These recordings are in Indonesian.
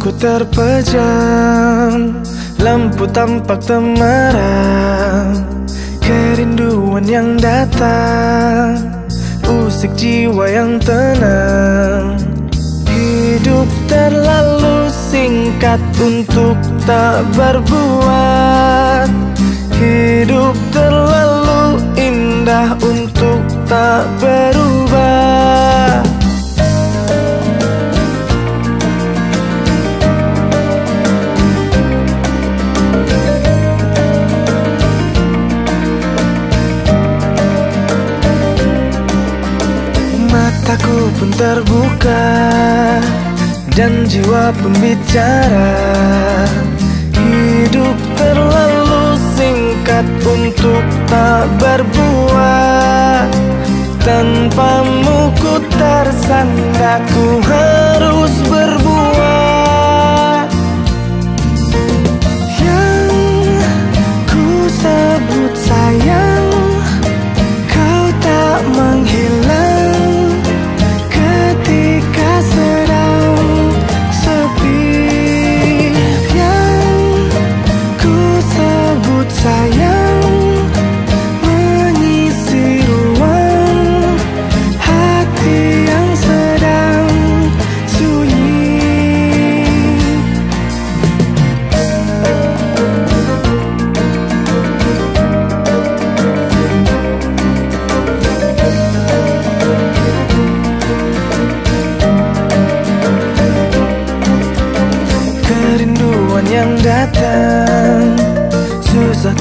Mataku terpejam Lampu tampak temaram Kerinduan yang datang Usik jiwa yang tenang. Hidup terlalu singkat untuk tak berbuat. Hidup terlalu indah untuk tak berubah Mataku pun terbuka Dan jiwa pun bicara Hidup terlalu singkat untuk tak berbuat Tanpamu ku tersandar Ku harus berbuat Yang ku sebut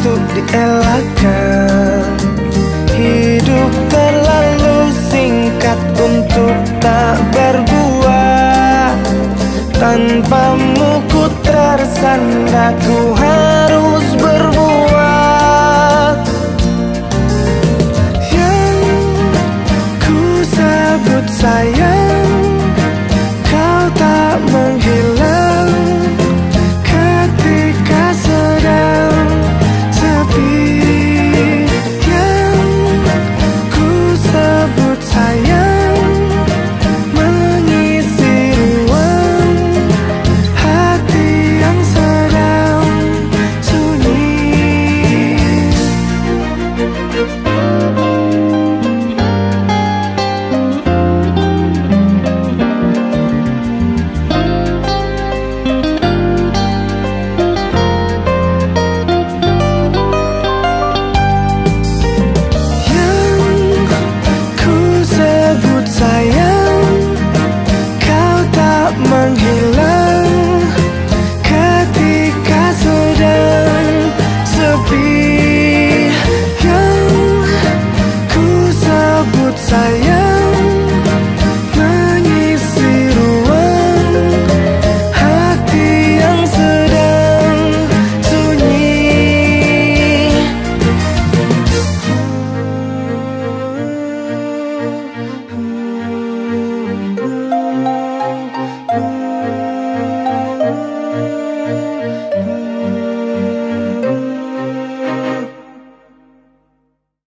untuk dielakkan. Hidup terlalu singkat untuk tak berbuat Tanpamu ku tersandar Ku harus berbuat Yang ku sebut sayang sayang